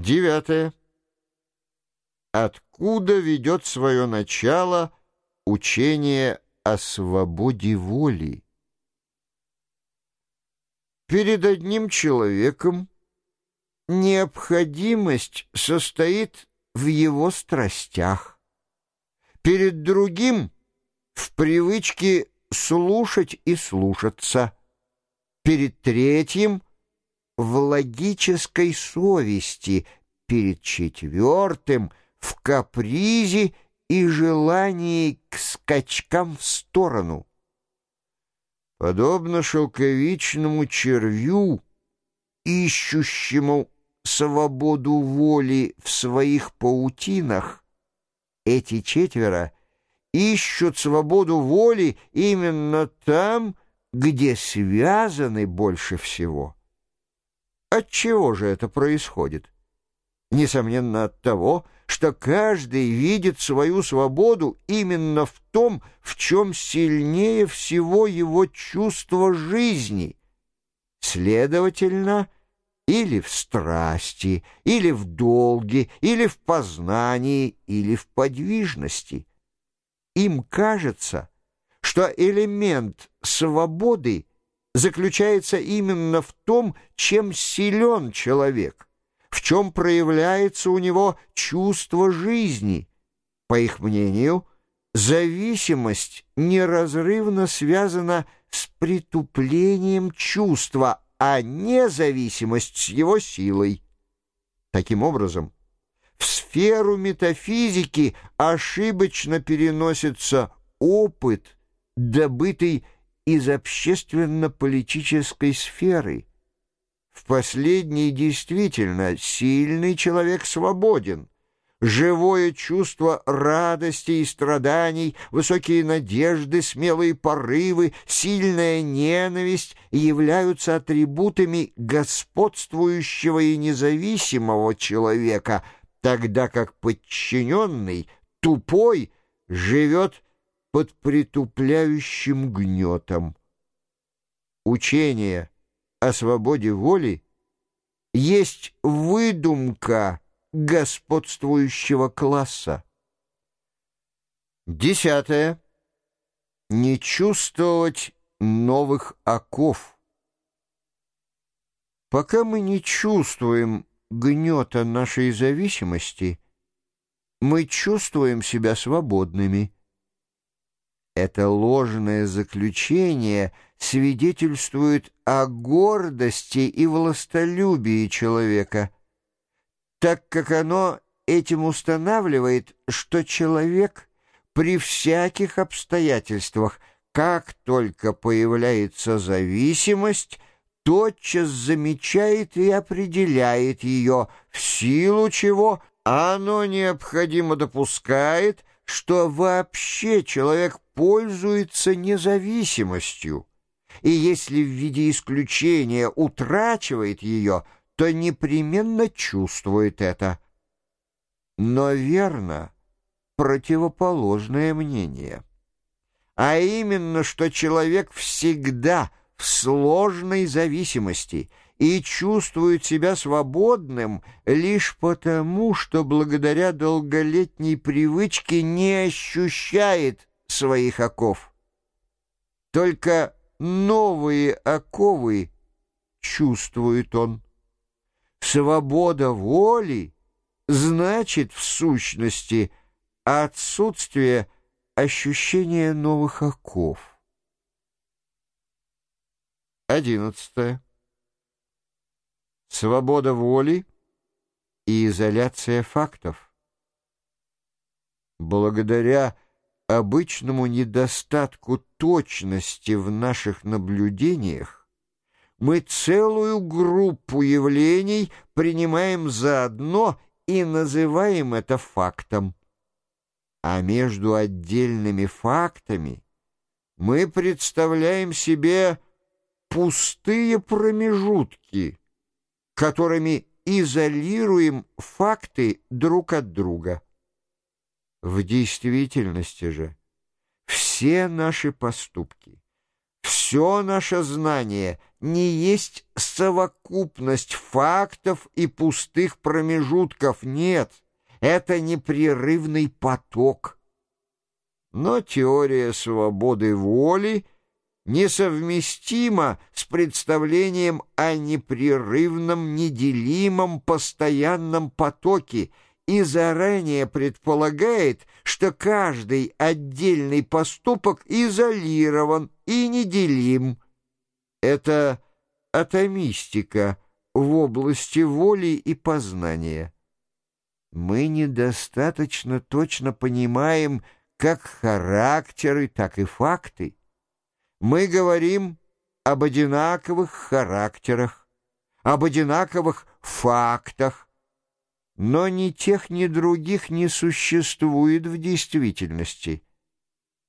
Девятое. Откуда ведет свое начало учение о свободе воли? Перед одним человеком необходимость состоит в его страстях, перед другим — в привычке слушать и слушаться, перед третьим — в логической совести, перед четвертым — в капризе и желании к скачкам в сторону. Подобно шелковичному червю, ищущему свободу воли в своих паутинах, эти четверо ищут свободу воли именно там, где связаны больше всего. От чего же это происходит? Несомненно, от того, что каждый видит свою свободу именно в том, в чем сильнее всего его чувство жизни. Следовательно, или в страсти, или в долге, или в познании, или в подвижности. Им кажется, что элемент свободы заключается именно в том, чем силен человек — в чем проявляется у него чувство жизни. По их мнению, зависимость неразрывно связана с притуплением чувства, а не зависимость с его силой. Таким образом, в сферу метафизики ошибочно переносится опыт, добытый из общественно-политической сферы – в последней действительно сильный человек свободен. Живое чувство радости и страданий, высокие надежды, смелые порывы, сильная ненависть являются атрибутами господствующего и независимого человека, тогда как подчиненный, тупой, живет под притупляющим гнетом. Учение — о свободе воли есть выдумка господствующего класса. Десятое. Не чувствовать новых оков. Пока мы не чувствуем гнета нашей зависимости, мы чувствуем себя свободными. Это ложное заключение свидетельствует о гордости и властолюбии человека, так как оно этим устанавливает, что человек при всяких обстоятельствах, как только появляется зависимость, тотчас замечает и определяет ее, в силу чего оно необходимо допускает, что вообще человек пользуется независимостью, и если в виде исключения утрачивает ее, то непременно чувствует это. Но верно противоположное мнение, а именно, что человек всегда в сложной зависимости и чувствует себя свободным лишь потому, что благодаря долголетней привычке не ощущает своих оков. Только новые оковы чувствует он. Свобода воли значит в сущности отсутствие ощущения новых оков. Одиннадцатое. Свобода воли и изоляция фактов. Благодаря обычному недостатку точности в наших наблюдениях, мы целую группу явлений принимаем заодно и называем это фактом. А между отдельными фактами мы представляем себе пустые промежутки, которыми изолируем факты друг от друга. В действительности же все наши поступки, все наше знание не есть совокупность фактов и пустых промежутков, нет, это непрерывный поток. Но теория свободы воли несовместима с представлением о непрерывном, неделимом, постоянном потоке и заранее предполагает, что каждый отдельный поступок изолирован и неделим. Это атомистика в области воли и познания. Мы недостаточно точно понимаем как характеры, так и факты. Мы говорим об одинаковых характерах, об одинаковых фактах, но ни тех, ни других не существует в действительности.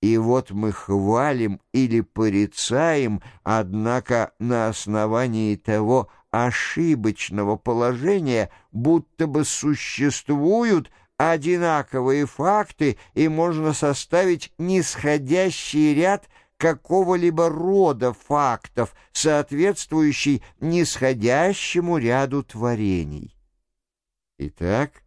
И вот мы хвалим или порицаем, однако на основании того ошибочного положения, будто бы существуют одинаковые факты, и можно составить нисходящий ряд какого-либо рода фактов, соответствующий нисходящему ряду творений. Итак,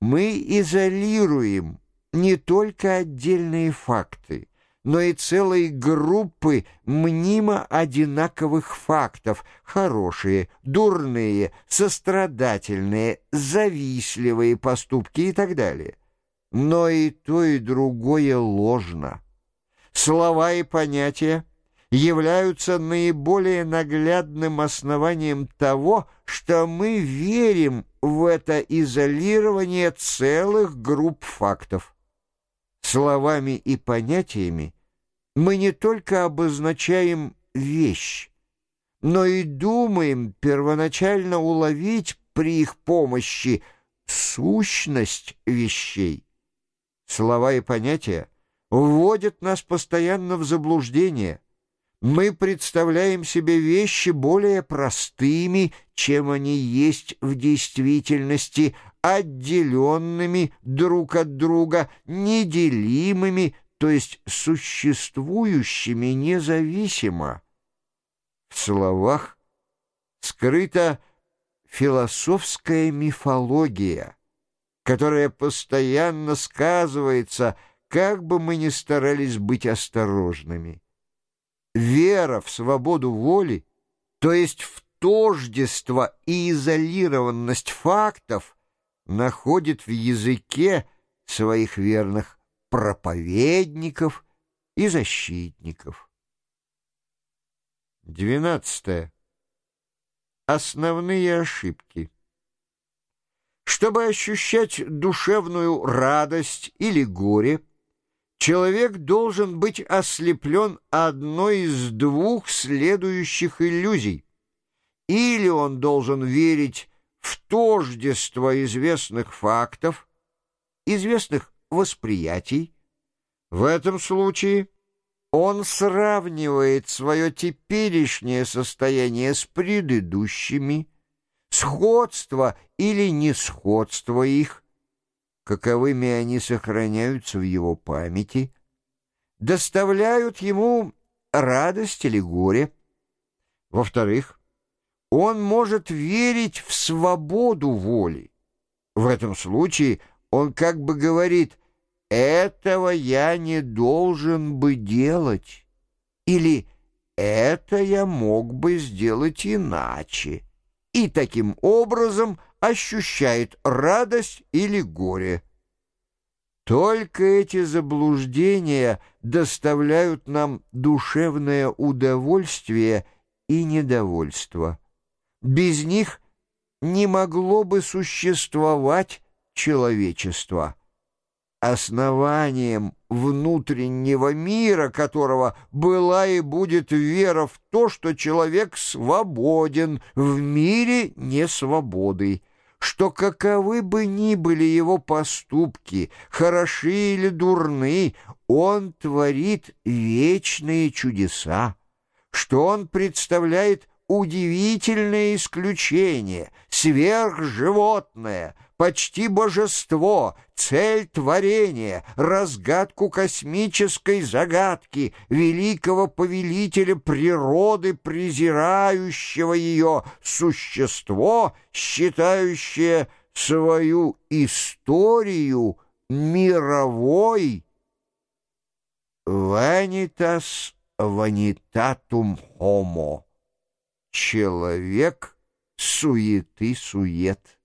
мы изолируем не только отдельные факты, но и целые группы мнимо одинаковых фактов, хорошие, дурные, сострадательные, завистливые поступки и так далее. Но и то, и другое ложно. Слова и понятия являются наиболее наглядным основанием того, что мы верим в это изолирование целых групп фактов. Словами и понятиями мы не только обозначаем вещь, но и думаем первоначально уловить при их помощи сущность вещей. Слова и понятия вводят нас постоянно в заблуждение – мы представляем себе вещи более простыми, чем они есть в действительности, отделенными друг от друга, неделимыми, то есть существующими независимо. В словах скрыта философская мифология, которая постоянно сказывается, как бы мы ни старались быть осторожными вера в свободу воли, то есть в тождество и изолированность фактов, находит в языке своих верных проповедников и защитников. Двенадцатое. Основные ошибки. Чтобы ощущать душевную радость или горе, Человек должен быть ослеплен одной из двух следующих иллюзий. Или он должен верить в тождество известных фактов, известных восприятий. В этом случае он сравнивает свое теперешнее состояние с предыдущими, сходство или несходство их, каковыми они сохраняются в его памяти, доставляют ему радость или горе. Во-вторых, он может верить в свободу воли. В этом случае он как бы говорит «этого я не должен бы делать» или «это я мог бы сделать иначе» и таким образом – ощущает радость или горе. Только эти заблуждения доставляют нам душевное удовольствие и недовольство. Без них не могло бы существовать человечество основанием внутреннего мира, которого была и будет вера в то, что человек свободен в мире несвободы что каковы бы ни были его поступки, хороши или дурны, он творит вечные чудеса, что он представляет удивительное исключение, сверхживотное, почти божество, цель творения, разгадку космической загадки, великого повелителя природы, презирающего ее существо, считающее свою историю мировой. Vanitas vanitatum homo. Человек суеты сует.